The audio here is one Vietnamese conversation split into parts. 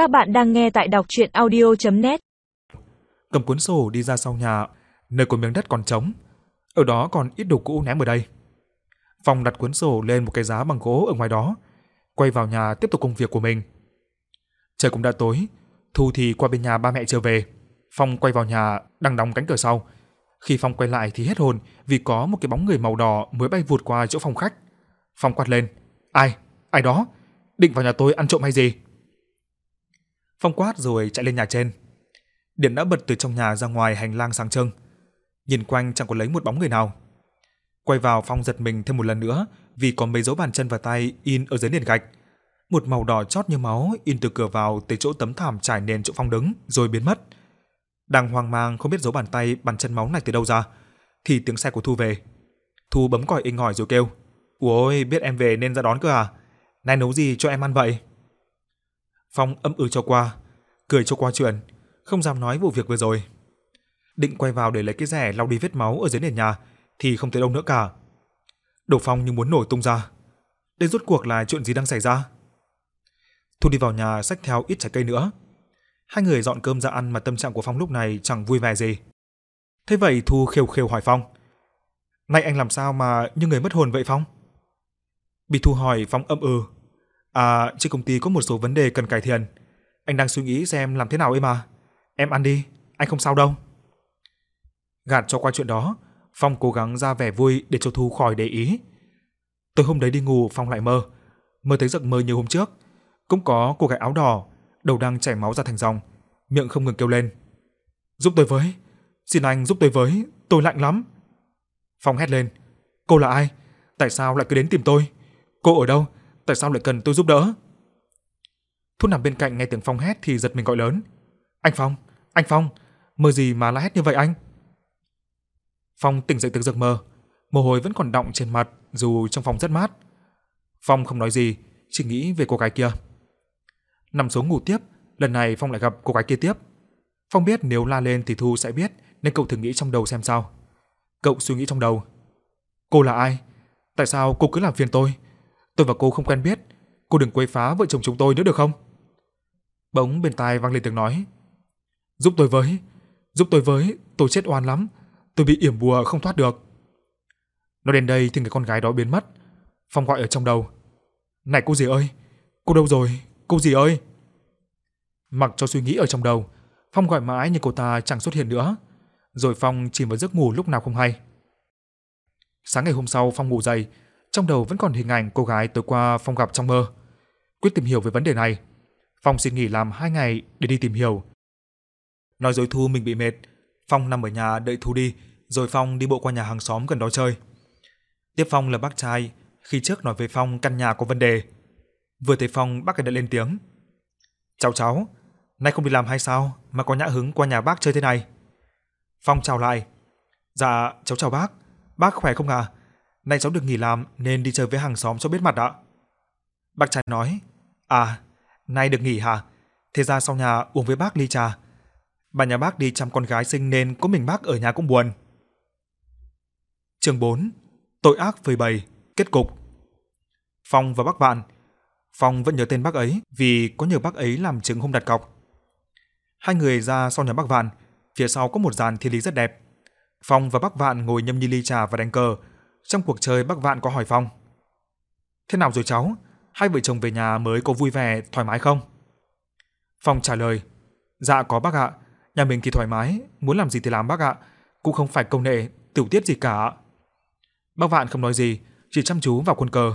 Các bạn đang nghe tại đọc chuyện audio.net Cầm cuốn sổ đi ra sau nhà, nơi có miếng đất còn trống. Ở đó còn ít đồ cũ ném ở đây. Phong đặt cuốn sổ lên một cái giá bằng gỗ ở ngoài đó, quay vào nhà tiếp tục công việc của mình. Trời cũng đã tối, Thu thì qua bên nhà ba mẹ trở về. Phong quay vào nhà đang đóng cánh cửa sau. Khi Phong quay lại thì hết hồn vì có một cái bóng người màu đỏ mới bay vụt qua chỗ phòng khách. Phong quát lên, "Ai? Ai đó? Định vào nhà tôi ăn trộm hay gì?" Phong quát rồi chạy lên nhà trên. Điện đã bật từ trong nhà ra ngoài hành lang sáng trưng. Nhìn quanh chẳng có lấy một bóng người nào. Quay vào Phong giật mình thêm một lần nữa vì có mấy dấu bàn chân và tay in ở dưới nền gạch. Một màu đỏ chót như máu in từ cửa vào tới chỗ tấm thảm trải nền chỗ Phong đứng rồi biến mất. Đang hoang mang không biết dấu bàn tay bàn chân máu này từ đâu ra thì tiếng xe của Thu về. Thu bấm còi inh ỏi rồi kêu: ủa "Ôi, biết em về nên ra đón cơ à? Nay nấu gì cho em ăn vậy?" Phong âm ừ cho qua, cười cho qua chuyện, không dám nói vụ việc vừa rồi. Định quay vào để lấy cái rẻ lau đi vết máu ở dưới nền nhà thì không thấy đâu nữa cả. Đồ Phong như muốn nổi tung ra. Đây rốt cuộc là chuyện gì đang xảy ra? Thu đi vào nhà xách theo ít trái cây nữa. Hai người dọn cơm ra ăn mà tâm trạng của Phong lúc này chẳng vui vẻ gì. Thế vậy Thu khều khều hỏi Phong. Nay anh làm sao mà như người mất hồn vậy Phong? Bị Thu hỏi Phong âm ừ. À, trên công ty có một số vấn đề cần cải thiện. Anh đang suy nghĩ xem làm thế nào ấy mà. Em ăn đi, anh không sao đâu. Gạt cho qua chuyện đó, Phong cố gắng ra vẻ vui để cho Thu khỏi để ý. Tối hôm đấy đi ngủ Phong lại mơ. Mơ thấy giấc mơ như hôm trước. Cũng có cô gái áo đỏ, đầu đang chảy máu ra thành dòng, miệng không ngừng kêu lên. Giúp tôi với, xin anh giúp tôi với, tôi lạnh lắm. Phong hét lên. Cô là ai? Tại sao lại cứ đến tìm tôi? Cô ở đâu? Tại sao lại cần tôi giúp đỡ? Thu nằm bên cạnh nghe tiếng Phong hét thì giật mình gọi lớn. Anh Phong, anh Phong, mơ gì mà la hét như vậy anh? Phong tỉnh dậy từ giấc mơ, mồ hôi vẫn còn đọng trên mặt dù trong phòng rất mát. Phong không nói gì, chỉ nghĩ về cô gái kia. Nằm xuống ngủ tiếp, lần này Phong lại gặp cô gái kia tiếp. Phong biết nếu la lên thì Thu sẽ biết, nên cậu thử nghĩ trong đầu xem sao. Cậu suy nghĩ trong đầu. Cô là ai? Tại sao cô cứ làm phiền tôi? Tôi và cô không quen biết, cô đừng quấy phá vợ chồng chúng tôi nữa được không? Bỗng bên tai vang lên tiếng nói. Giúp tôi với, giúp tôi với, tôi chết oan lắm, tôi bị yểm bùa không thoát được. Nói đến đây thì người con gái đó biến mất. Phong gọi ở trong đầu. Này cô gì ơi, cô đâu rồi, cô gì ơi? Mặc cho suy nghĩ ở trong đầu, Phong gọi mãi nhưng cô ta chẳng xuất hiện nữa. Rồi Phong chìm vào giấc ngủ lúc nào không hay. Sáng ngày hôm sau Phong ngủ dậy, trong đầu vẫn còn hình ảnh cô gái tối qua Phong gặp trong mơ. Quyết tìm hiểu về vấn đề này. Phong xin nghỉ làm 2 ngày để đi tìm hiểu. Nói dối Thu mình bị mệt, Phong nằm ở nhà đợi Thu đi, rồi Phong đi bộ qua nhà hàng xóm gần đó chơi. Tiếp Phong là bác trai, khi trước nói với Phong căn nhà có vấn đề. Vừa thấy Phong, bác ấy đã lên tiếng. cháu cháu, nay không đi làm hay sao mà có nhã hứng qua nhà bác chơi thế này?" Phong chào lại. "Dạ, cháu chào bác. Bác khỏe không à? Nay cháu được nghỉ làm nên đi chơi với hàng xóm cho biết mặt ạ." Bác trai nói, "À, nay được nghỉ hả? Thế ra sau nhà uống với bác ly trà. Bà nhà bác đi chăm con gái sinh nên có mình bác ở nhà cũng buồn." Chương 4: Tội ác phơi bày, kết cục. Phong và bác Vạn. Phong vẫn nhớ tên bác ấy vì có nhờ bác ấy làm chứng hôm đặt cọc. Hai người ra sau nhà bác Vạn, phía sau có một dàn thiên lý rất đẹp. Phong và bác Vạn ngồi nhâm nhi ly trà và đánh cờ, trong cuộc chơi bác Vạn có hỏi Phong. Thế nào rồi cháu? Hai vợ chồng về nhà mới có vui vẻ, thoải mái không? Phong trả lời. Dạ có bác ạ. Nhà mình thì thoải mái, muốn làm gì thì làm bác ạ. Cũng không phải công nghệ, tiểu tiết gì cả. Bác Vạn không nói gì, chỉ chăm chú vào quân cờ.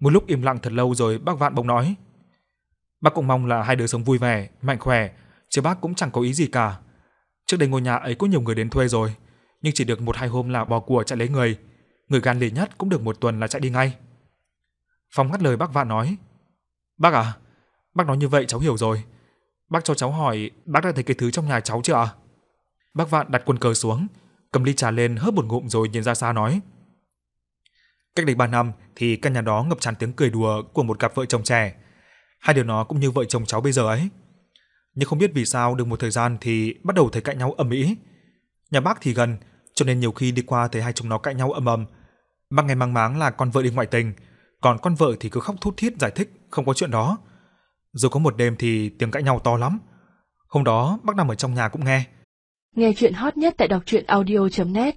Một lúc im lặng thật lâu rồi bác Vạn bỗng nói. Bác cũng mong là hai đứa sống vui vẻ, mạnh khỏe, chứ bác cũng chẳng có ý gì cả. Trước đây ngôi nhà ấy có nhiều người đến thuê rồi, nhưng chỉ được một hai hôm là bỏ của chạy lấy người, người gan lì nhất cũng được một tuần là chạy đi ngay. Phong ngắt lời bác Vạn nói, Bác à, bác nói như vậy cháu hiểu rồi. Bác cho cháu hỏi, bác đã thấy cái thứ trong nhà cháu chưa ạ? Bác Vạn đặt quân cờ xuống, cầm ly trà lên hớp một ngụm rồi nhìn ra xa nói. Cách đây 3 năm thì căn nhà đó ngập tràn tiếng cười đùa của một cặp vợ chồng trẻ. Hai đứa nó cũng như vợ chồng cháu bây giờ ấy. Nhưng không biết vì sao được một thời gian thì bắt đầu thấy cãi nhau ầm ĩ. Nhà bác thì gần, cho nên nhiều khi đi qua thấy hai chúng nó cãi nhau ầm ầm ban ngày mang máng là con vợ đi ngoại tình, còn con vợ thì cứ khóc thút thít giải thích không có chuyện đó. Rồi có một đêm thì tiếng cãi nhau to lắm. Hôm đó bác nằm ở trong nhà cũng nghe. Nghe chuyện hot nhất tại đọc truyện audio.net